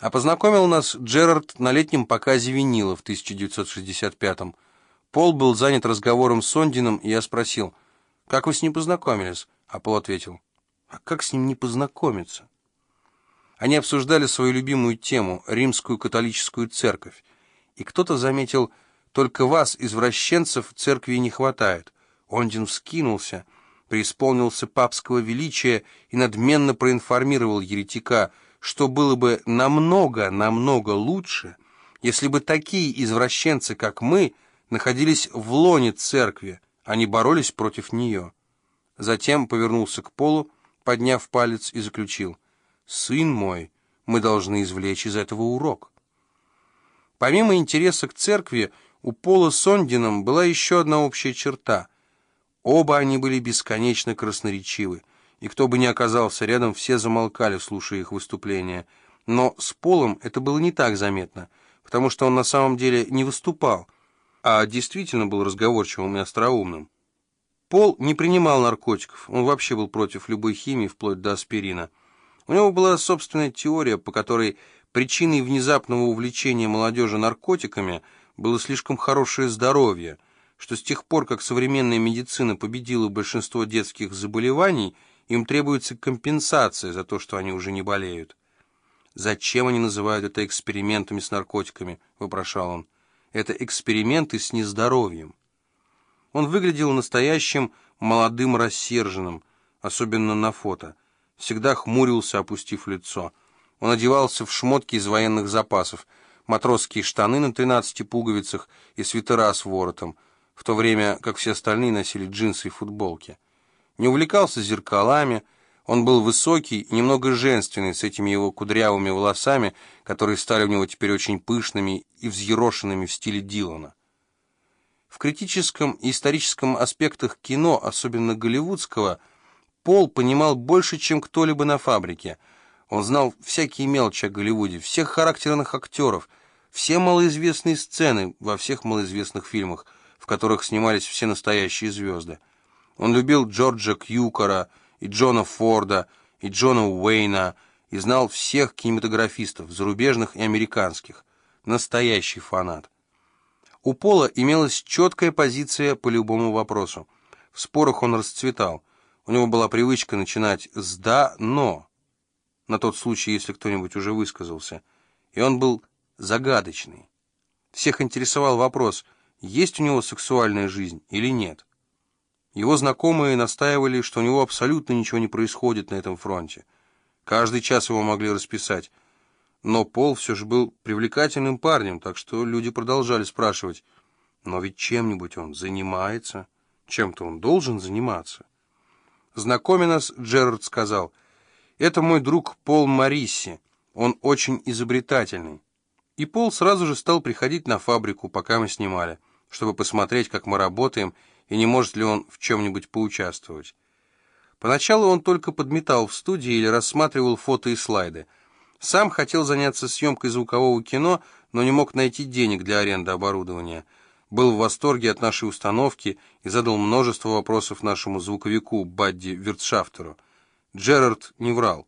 А познакомил нас Джерард на летнем показе винила в 1965-м. Пол был занят разговором с Сондином, и я спросил, «Как вы с ним познакомились?» А Пол ответил, «А как с ним не познакомиться?» Они обсуждали свою любимую тему — римскую католическую церковь. И кто-то заметил, «Только вас, извращенцев, церкви не хватает». Ондин вскинулся, преисполнился папского величия и надменно проинформировал еретика, что было бы намного, намного лучше, если бы такие извращенцы, как мы, находились в лоне церкви, а не боролись против нее. Затем повернулся к полу, подняв палец и заключил, «Сын мой, мы должны извлечь из этого урок». Помимо интереса к церкви, у Пола с Ондином была еще одна общая черта. Оба они были бесконечно красноречивы, и кто бы ни оказался рядом, все замолкали, слушая их выступления. Но с Полом это было не так заметно, потому что он на самом деле не выступал, а действительно был разговорчивым и остроумным. Пол не принимал наркотиков, он вообще был против любой химии, вплоть до аспирина. У него была собственная теория, по которой причиной внезапного увлечения молодежи наркотиками было слишком хорошее здоровье, что с тех пор, как современная медицина победила большинство детских заболеваний, им требуется компенсация за то, что они уже не болеют. «Зачем они называют это экспериментами с наркотиками?» — вопрошал он. «Это эксперименты с нездоровьем». Он выглядел настоящим молодым рассерженным, особенно на фото. Всегда хмурился, опустив лицо. Он одевался в шмотки из военных запасов, матросские штаны на 13 пуговицах и свитера с воротом, в то время как все остальные носили джинсы и футболки. Не увлекался зеркалами, он был высокий немного женственный, с этими его кудрявыми волосами, которые стали у него теперь очень пышными и взъерошенными в стиле Дилана. В критическом и историческом аспектах кино, особенно голливудского, Пол понимал больше, чем кто-либо на фабрике. Он знал всякие мелочи о Голливуде, всех характерных актеров, все малоизвестные сцены во всех малоизвестных фильмах, в которых снимались все настоящие звезды. Он любил Джорджа Кьюкора и Джона Форда и Джона Уэйна и знал всех кинематографистов, зарубежных и американских. Настоящий фанат. У Пола имелась четкая позиция по любому вопросу. В спорах он расцветал. У него была привычка начинать с «да», «но», на тот случай, если кто-нибудь уже высказался. И он был загадочный. Всех интересовал вопрос, есть у него сексуальная жизнь или нет. Его знакомые настаивали, что у него абсолютно ничего не происходит на этом фронте. Каждый час его могли расписать. Но Пол все же был привлекательным парнем, так что люди продолжали спрашивать, но ведь чем-нибудь он занимается, чем-то он должен заниматься. Знакомя нас, Джерард сказал, «Это мой друг Пол Марисси, он очень изобретательный». И Пол сразу же стал приходить на фабрику, пока мы снимали, чтобы посмотреть, как мы работаем, и не может ли он в чем-нибудь поучаствовать. Поначалу он только подметал в студии или рассматривал фото и слайды – сам хотел заняться съемкой звукового кино, но не мог найти денег для аренды оборудования. Был в восторге от нашей установки и задал множество вопросов нашему звуковику Бадди Виртшафтеру. Джерард не врал.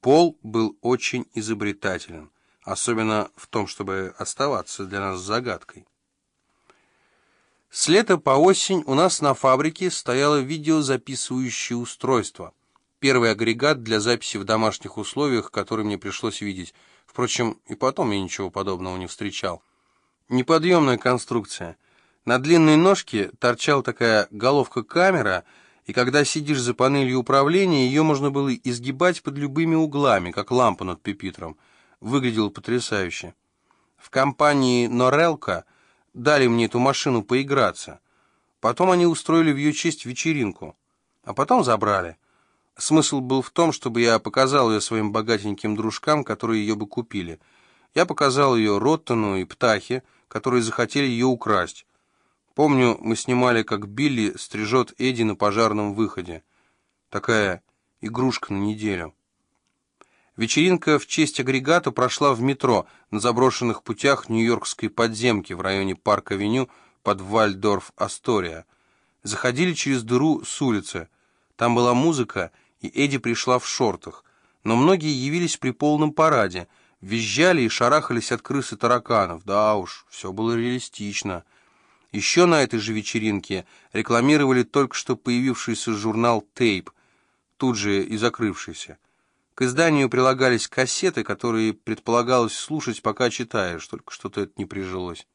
Пол был очень изобретателен, особенно в том, чтобы оставаться для нас загадкой. С лета по осень у нас на фабрике стояло видеозаписывающее устройство — первый агрегат для записи в домашних условиях, который мне пришлось видеть. Впрочем, и потом я ничего подобного не встречал. Неподъемная конструкция. На длинной ножке торчала такая головка-камера, и когда сидишь за панелью управления, ее можно было изгибать под любыми углами, как лампу над пепитром. Выглядело потрясающе. В компании «Норелка» дали мне эту машину поиграться. Потом они устроили в ее честь вечеринку. А потом забрали. Смысл был в том, чтобы я показал ее своим богатеньким дружкам, которые ее бы купили. Я показал ее Роттону и Птахе, которые захотели ее украсть. Помню, мы снимали, как Билли стрижет Эдди на пожарном выходе. Такая игрушка на неделю. Вечеринка в честь агрегата прошла в метро на заброшенных путях Нью-Йоркской подземки в районе Парк-авеню под Вальдорф-Астория. Заходили через дыру с улицы. Там была музыка, и Эдди пришла в шортах, но многие явились при полном параде, Визжали и шарахались от крыс и тараканов. Да уж, все было реалистично. Еще на этой же вечеринке рекламировали только что появившийся журнал «Тейп», тут же и закрывшийся. К изданию прилагались кассеты, которые предполагалось слушать, пока читаешь, только что-то это не прижилось.